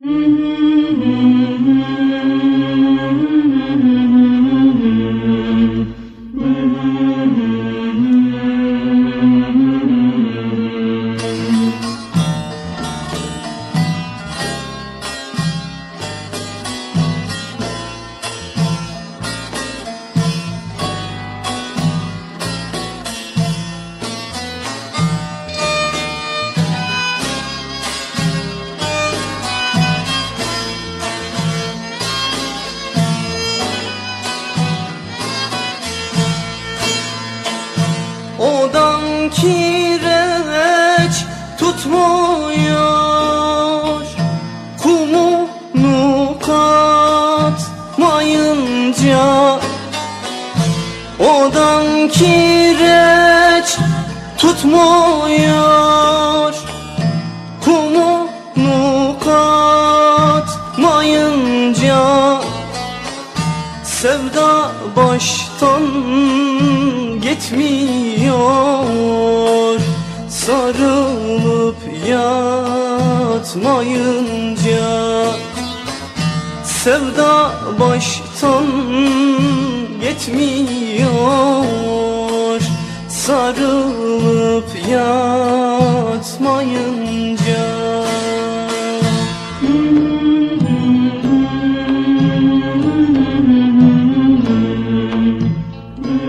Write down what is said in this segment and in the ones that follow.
Mm-hmm. Odan kireç tutmuyor Kumunu katmayınca. Odan kireç tutmuyor Kumunu katmayınca Sevda baştan gitmiyor. Sarılıp yatmayınca Sevda baştan gitmiyor. Sarılıp yatmayınca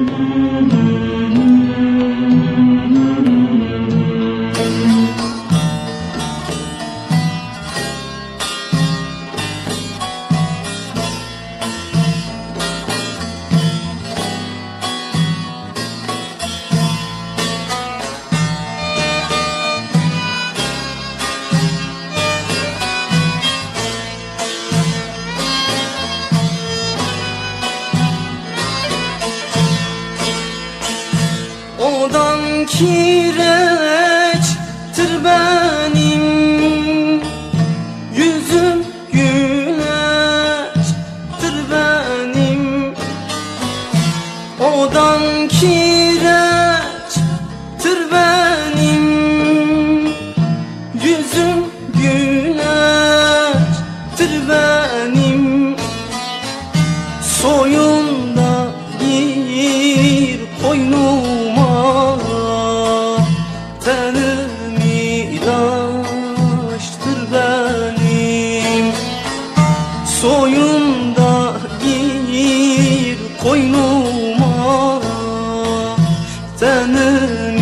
Mm-hmm. Odan Yoldan kireçtir benim. Yüzüm güleçtir benim. Odan kireçtir benim. Yüzüm güleçtir benim. Soyunda bir koynum yaraştır benim Soyunda gir koynuma Tenim